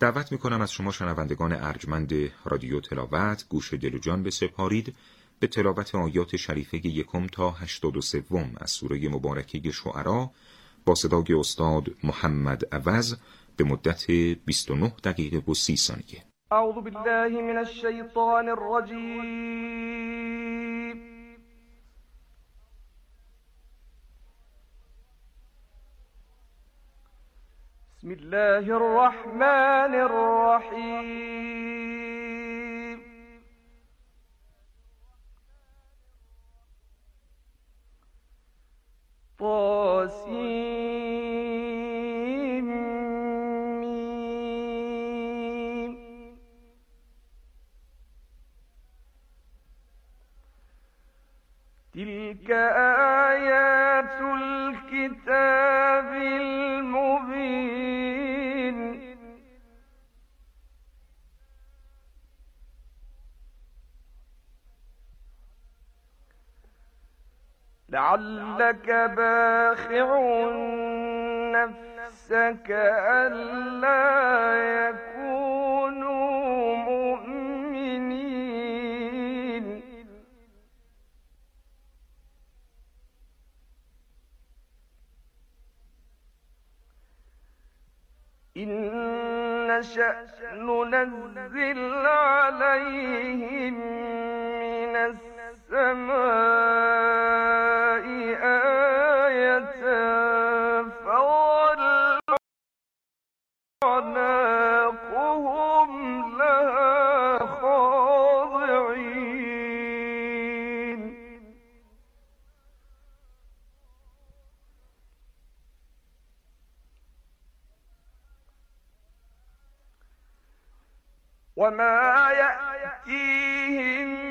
دعوت میکنم از شما شنوندگان ارجمند رادیو تلاوت گوش دل و جان بسپارید به تلاوت آیات شریفه یکم تا هشتاد و سوم از سوره مبارکه شعرا با صدای استاد محمد عوض به مدت 29 دقیقه و 30 ثانیه. اعوذ بالله من الشیطان الرجیم. بسم الله الرحمن الرحيم. الرحیم تلك آيات الكتاب المبين. لعلك باخع نفسك ألا يكونوا مؤمنين. إن شأن ننزل عليهم من السماء وما يأتيهم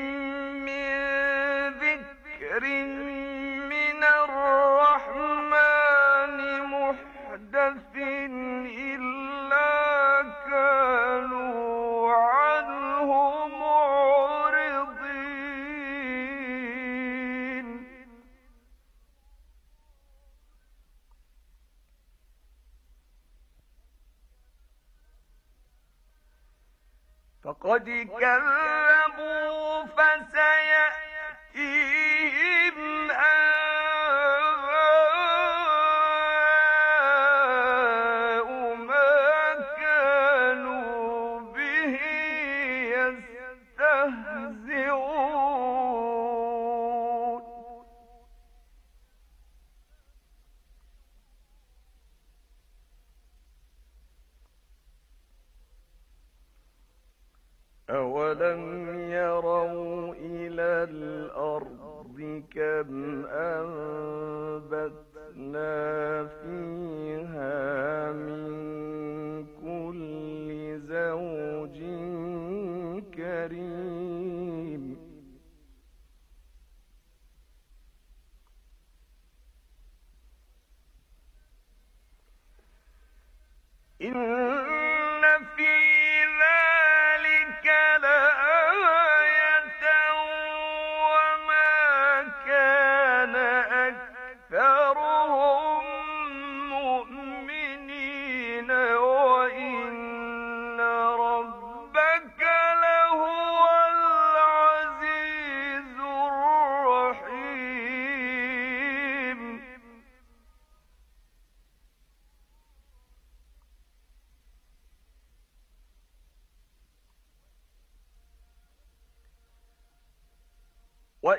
قد كذب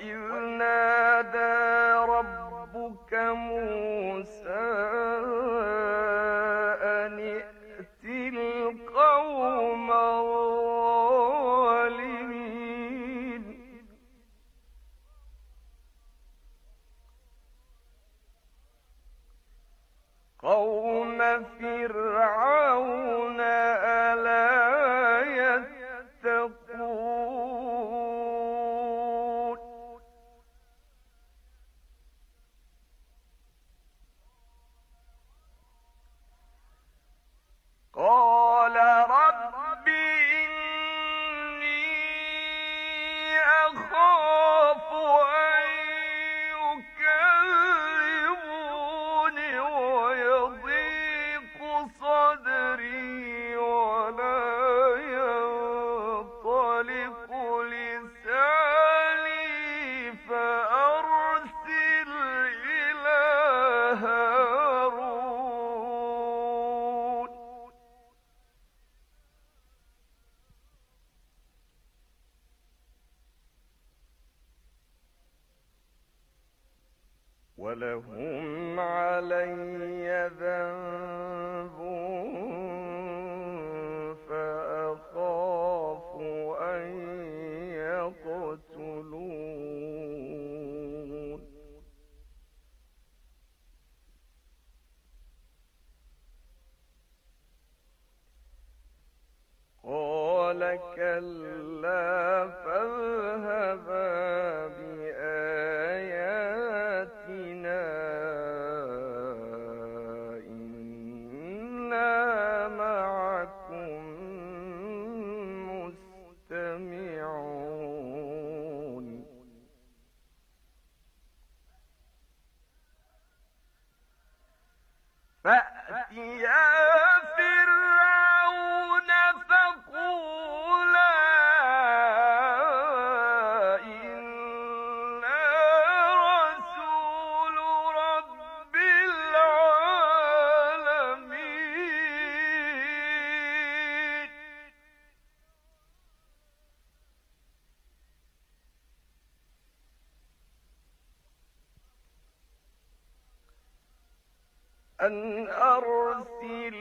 وإذ أن أرسل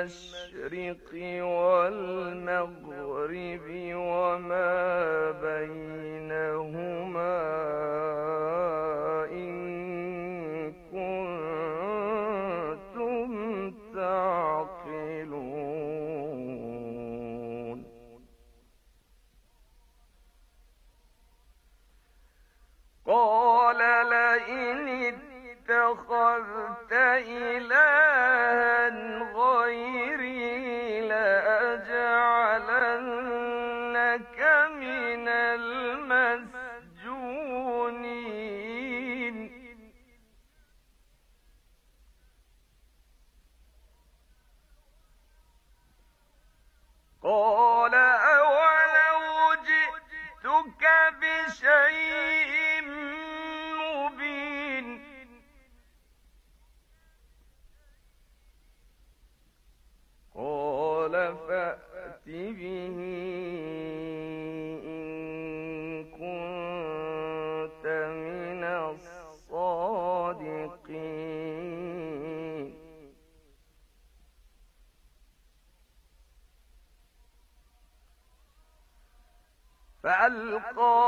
المشرق والمغرب وما بين القاعدة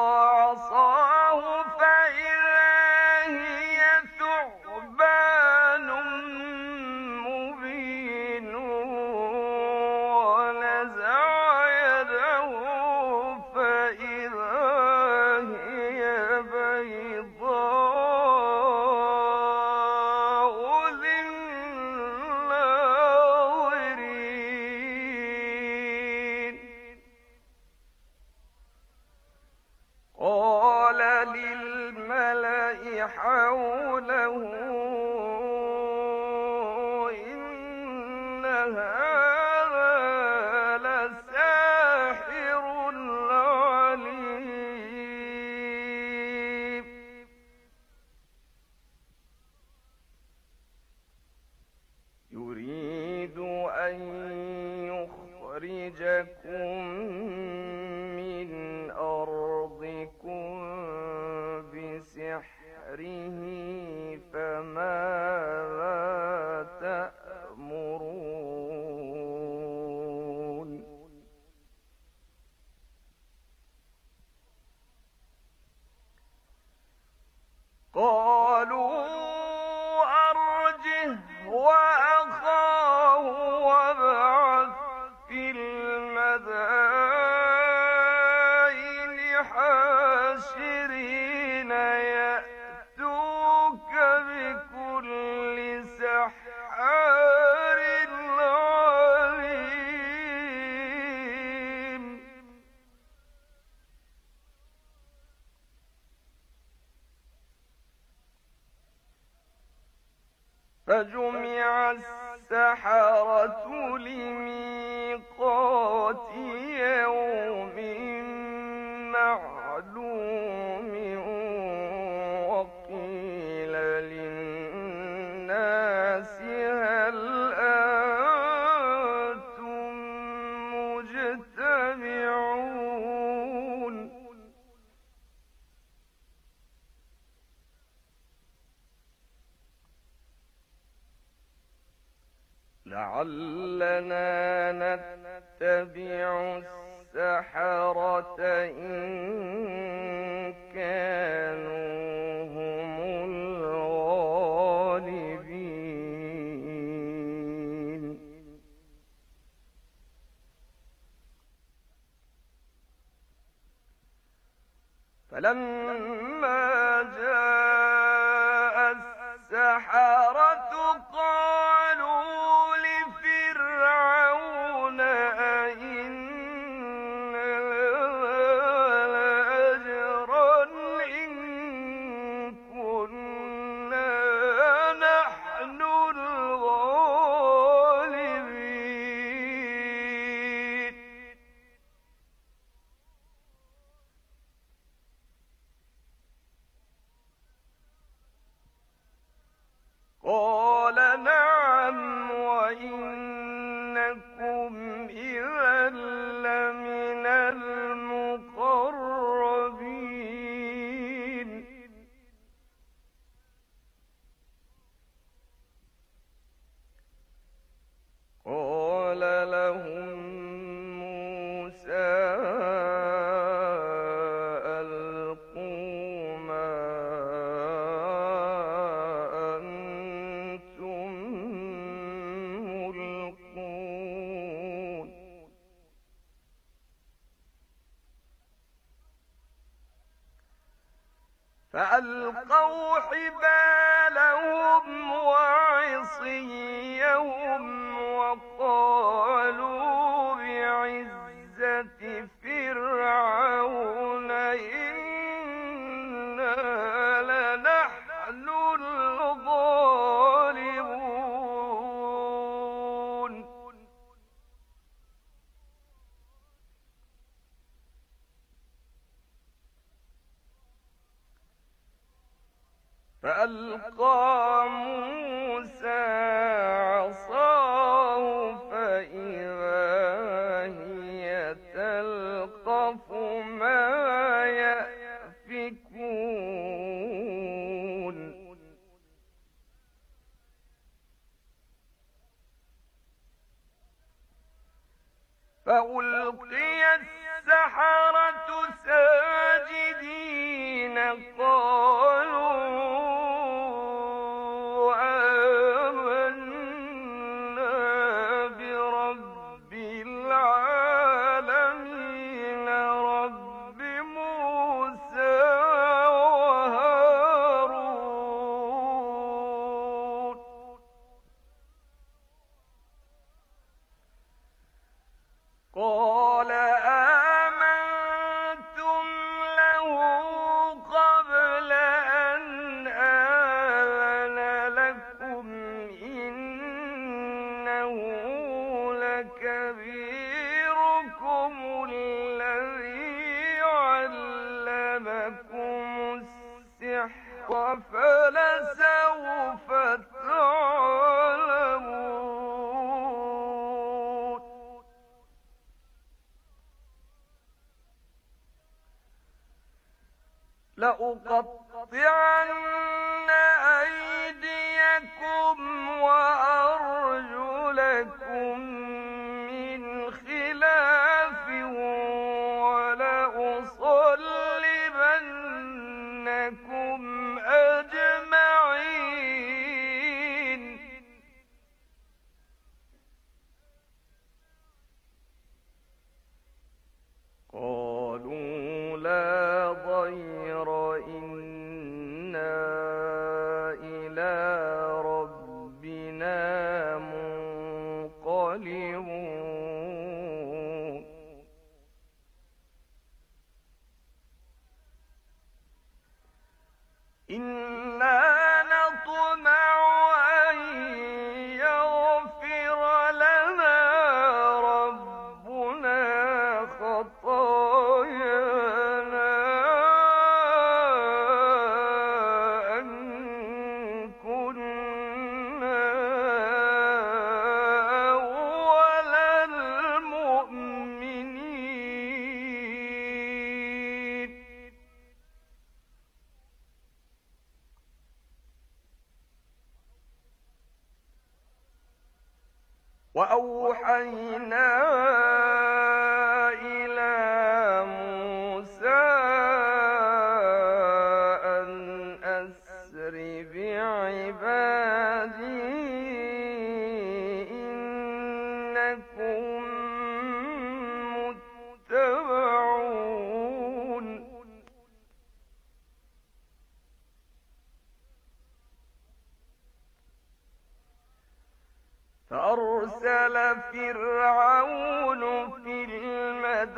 لعلنا نتبع السحرة إن كانوا هم الغالبين. فلما بعزة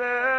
المدائن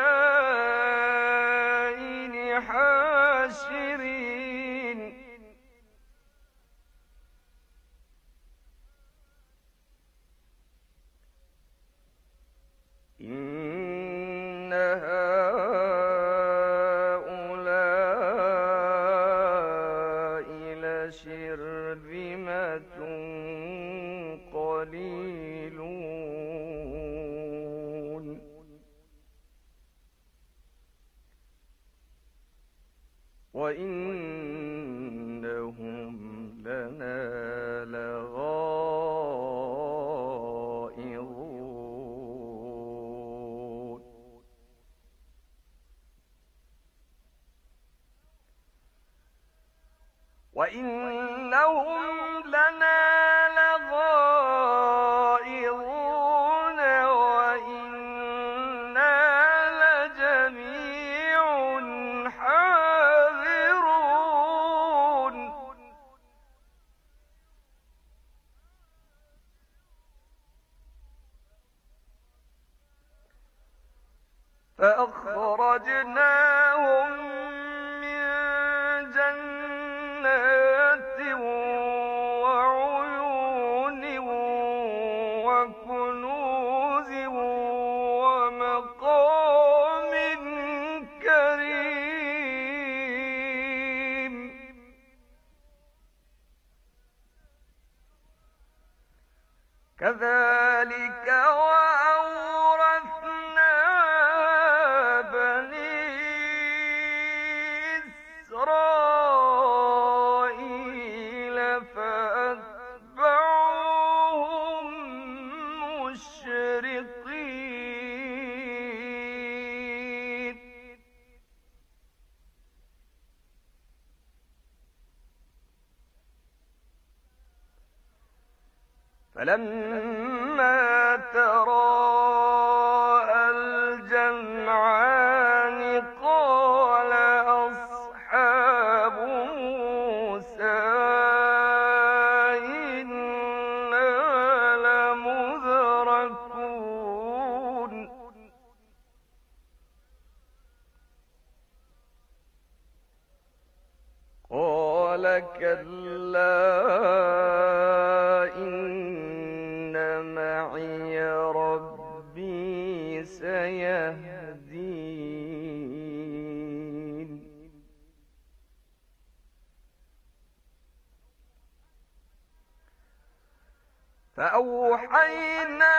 فأوحينا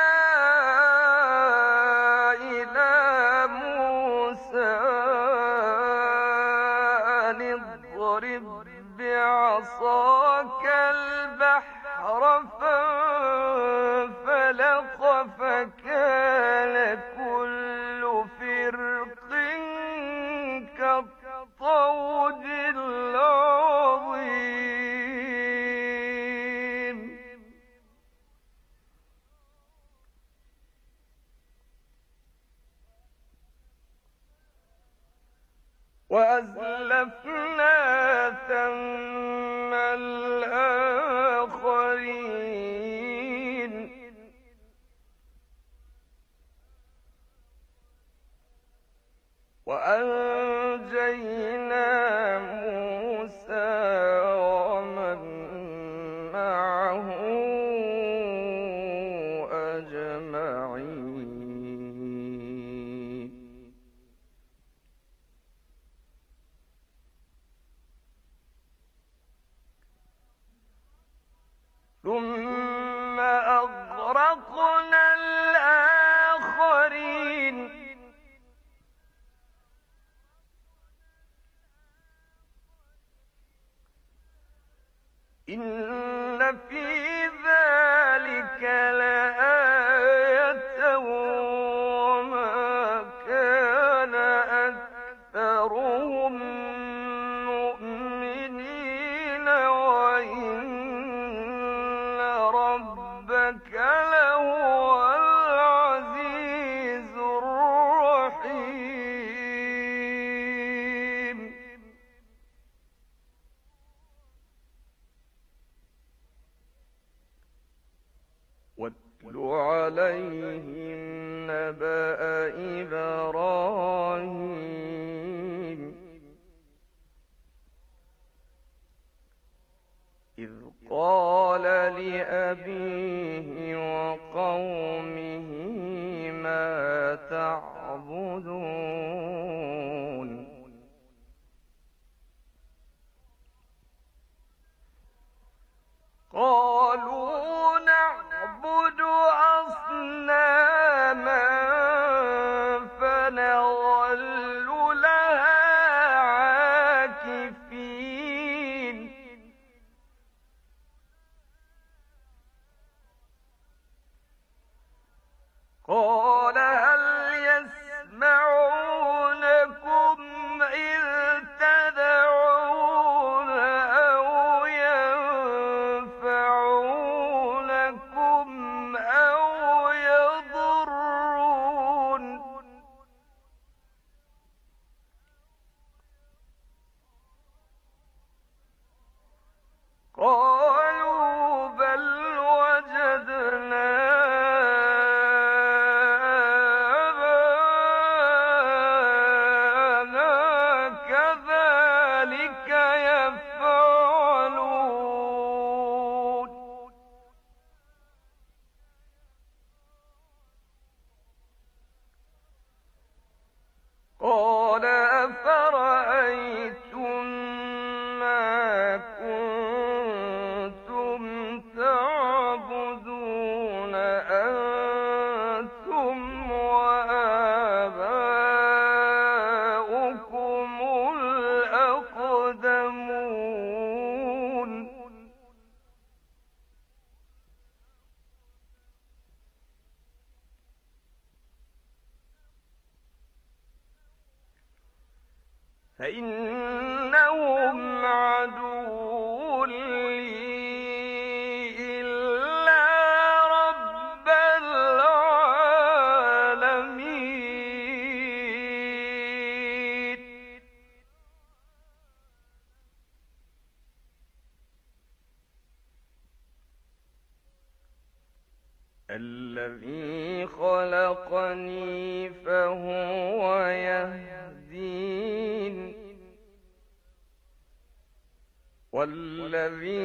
وأنجينا قال والذي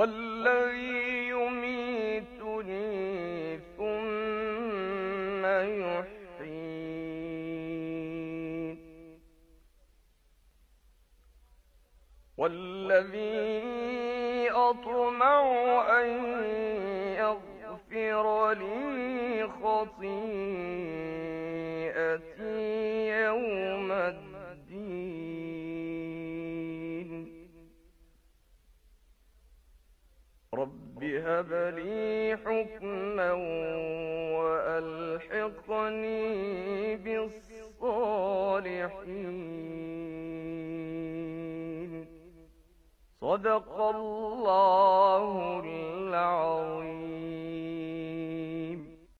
وال